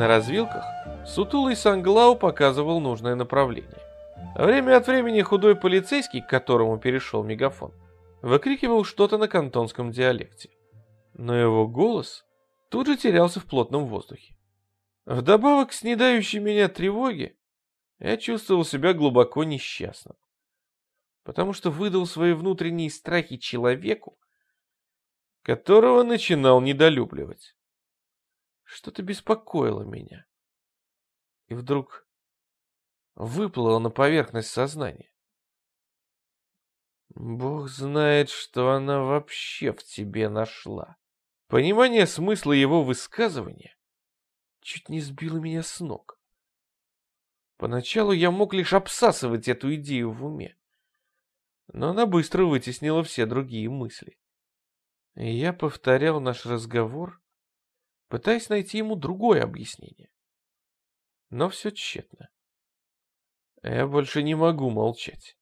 На развилках сутулый Санглау показывал нужное направление. Время от времени худой полицейский, к которому перешел мегафон, выкрикивал что-то на кантонском диалекте. Но его голос тут же терялся в плотном воздухе. Вдобавок к снедающей меня тревоге, я чувствовал себя глубоко несчастным, потому что выдал свои внутренние страхи человеку, которого начинал недолюбливать. Что-то беспокоило меня. И вдруг выплыло на поверхность сознания. Бог знает, что она вообще в тебе нашла. Понимание смысла его высказывания чуть не сбило меня с ног. Поначалу я мог лишь обсасывать эту идею в уме, но она быстро вытеснила все другие мысли. И я повторял наш разговор, пытаясь найти ему другое объяснение. Но все тщетно. Я больше не могу молчать.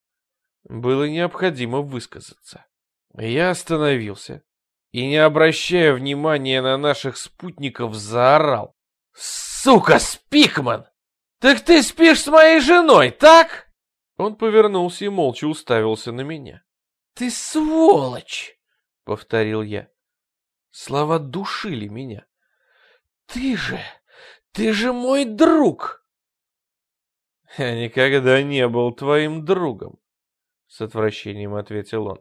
Было необходимо высказаться. Я остановился и, не обращая внимания на наших спутников, заорал. «Сука, Спикман! Так ты спишь с моей женой, так?» Он повернулся и молча уставился на меня. «Ты сволочь!» — повторил я. Слова душили меня. «Ты же, ты же мой друг!» «Я никогда не был твоим другом», — с отвращением ответил он.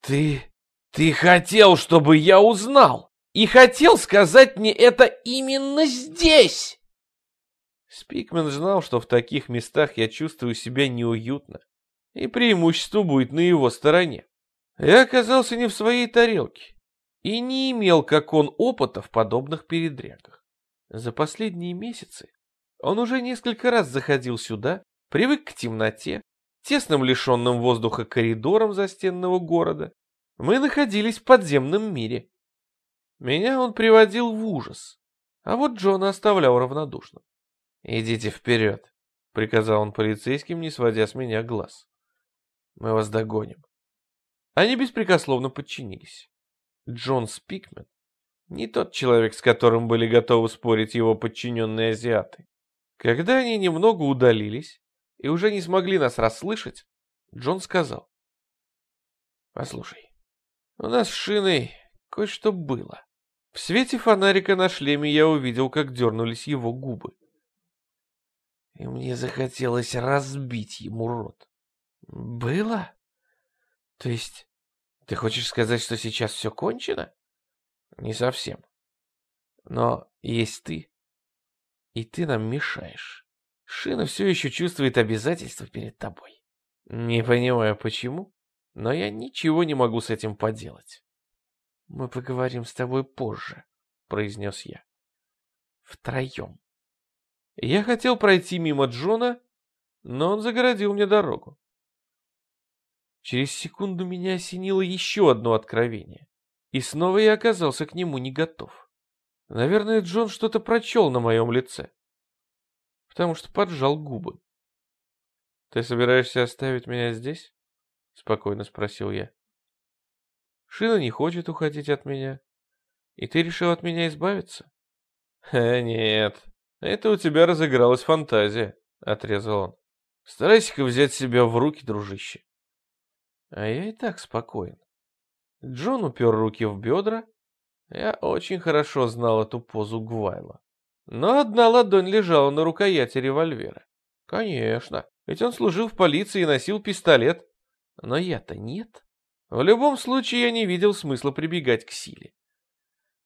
«Ты... ты хотел, чтобы я узнал, и хотел сказать мне это именно здесь!» Спикмен знал, что в таких местах я чувствую себя неуютно, и преимущество будет на его стороне. Я оказался не в своей тарелке и не имел, как он, опыта в подобных передрягах. За последние месяцы он уже несколько раз заходил сюда, привык к темноте, тесным лишенным воздуха коридорам застенного города. Мы находились в подземном мире. Меня он приводил в ужас, а вот Джона оставлял равнодушным. «Идите вперед», — приказал он полицейским, не сводя с меня глаз. «Мы вас догоним». Они беспрекословно подчинились. Джон Спикмен не тот человек, с которым были готовы спорить его подчиненные азиаты. Когда они немного удалились и уже не смогли нас расслышать, Джон сказал. «Послушай, у нас с Шиной кое-что было. В свете фонарика на шлеме я увидел, как дернулись его губы. И мне захотелось разбить ему рот. Было? То есть, ты хочешь сказать, что сейчас все кончено? Не совсем. Но есть ты, и ты нам мешаешь. Шина все еще чувствует обязательства перед тобой. Не понимаю почему, но я ничего не могу с этим поделать. Мы поговорим с тобой позже, произнес я. Втроем. Я хотел пройти мимо Джона, но он загородил мне дорогу. Через секунду меня осенило еще одно откровение. И снова я оказался к нему не готов. Наверное, Джон что-то прочел на моем лице, потому что поджал губы. «Ты собираешься оставить меня здесь?» — спокойно спросил я. «Шина не хочет уходить от меня, и ты решил от меня избавиться?» «Э, нет, это у тебя разыгралась фантазия», — отрезал он. «Старайся-ка взять себя в руки, дружище». А я и так спокоен. Джон упер руки в бедра. Я очень хорошо знал эту позу Гвайла. Но одна ладонь лежала на рукояти револьвера. Конечно, ведь он служил в полиции и носил пистолет. Но я-то нет. В любом случае я не видел смысла прибегать к силе.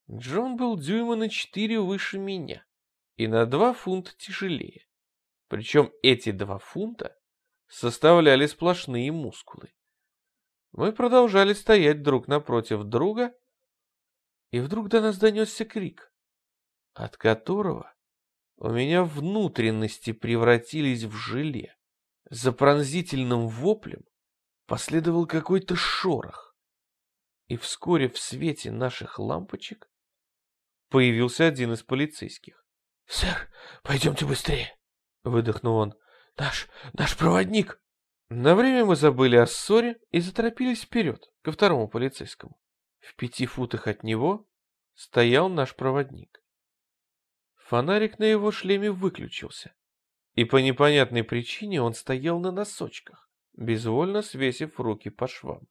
Джон был дюйма на четыре выше меня и на два фунта тяжелее. Причем эти два фунта составляли сплошные мускулы. Мы продолжали стоять друг напротив друга, и вдруг до нас донесся крик, от которого у меня внутренности превратились в желе. За пронзительным воплем последовал какой-то шорох, и вскоре в свете наших лампочек появился один из полицейских. — Сэр, пойдемте быстрее, — выдохнул он. — Наш, наш проводник. На время мы забыли о ссоре и заторопились вперед, ко второму полицейскому. В пяти футах от него стоял наш проводник. Фонарик на его шлеме выключился, и по непонятной причине он стоял на носочках, безвольно свесив руки по швам.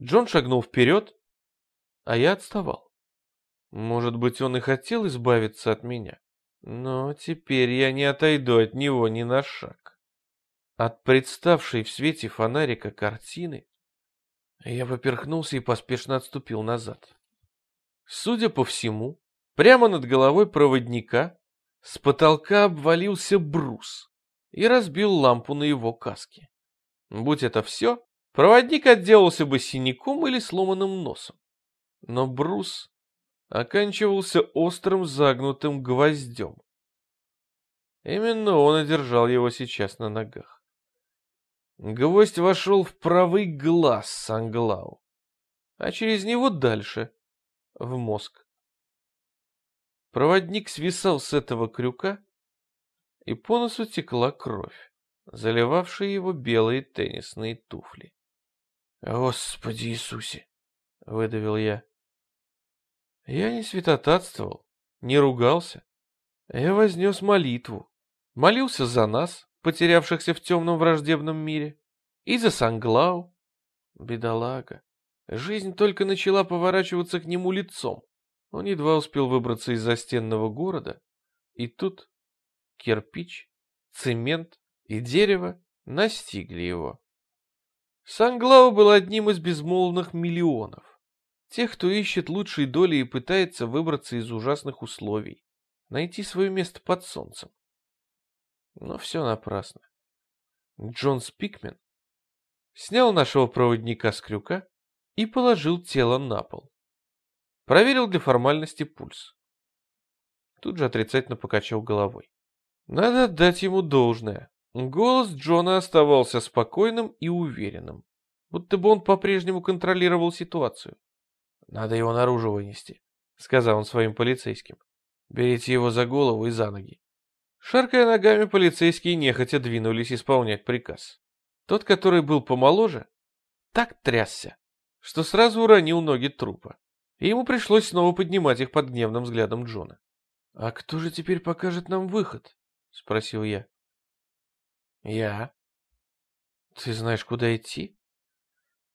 Джон шагнул вперед, а я отставал. Может быть, он и хотел избавиться от меня, но теперь я не отойду от него ни на шаг. От представшей в свете фонарика картины я поперхнулся и поспешно отступил назад. Судя по всему, прямо над головой проводника с потолка обвалился брус и разбил лампу на его каске. Будь это все, проводник отделался бы синяком или сломанным носом. Но брус оканчивался острым загнутым гвоздем. Именно он одержал его сейчас на ногах. Гвоздь вошел в правый глаз Санглау, а через него дальше, в мозг. Проводник свисал с этого крюка, и по носу текла кровь, заливавшая его белые теннисные туфли. «Господи Иисусе!» — выдавил я. Я не святотатствовал, не ругался. Я вознес молитву, молился за нас, потерявшихся в темном враждебном мире, и за Санглау. Бедолага. Жизнь только начала поворачиваться к нему лицом. Он едва успел выбраться из застенного города, и тут кирпич, цемент и дерево настигли его. Санглау был одним из безмолвных миллионов. Тех, кто ищет лучшей доли и пытается выбраться из ужасных условий, найти свое место под солнцем. Но все напрасно. Джон Спикмен снял нашего проводника с крюка и положил тело на пол. Проверил для формальности пульс. Тут же отрицательно покачал головой. Надо отдать ему должное. Голос Джона оставался спокойным и уверенным, будто бы он по-прежнему контролировал ситуацию. «Надо его наружу вынести», — сказал он своим полицейским. «Берите его за голову и за ноги». Шаркая ногами, полицейские нехотя двинулись исполнять приказ. Тот, который был помоложе, так трясся, что сразу уронил ноги трупа, и ему пришлось снова поднимать их под гневным взглядом Джона. «А кто же теперь покажет нам выход?» — спросил я. «Я». «Ты знаешь, куда идти?»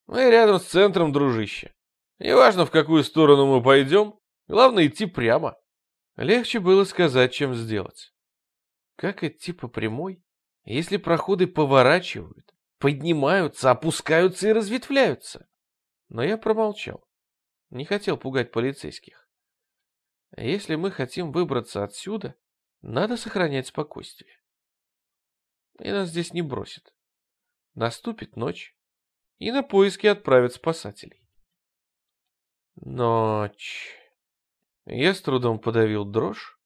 «Мы рядом с центром, дружище. Неважно, в какую сторону мы пойдем, главное идти прямо». Легче было сказать, чем сделать. Как идти по прямой, если проходы поворачивают, поднимаются, опускаются и разветвляются? Но я промолчал. Не хотел пугать полицейских. Если мы хотим выбраться отсюда, надо сохранять спокойствие. И нас здесь не бросят. Наступит ночь, и на поиски отправят спасателей. Ночь. Я с трудом подавил дрожь,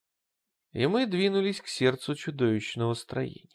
и мы двинулись к сердцу чудовищного строения.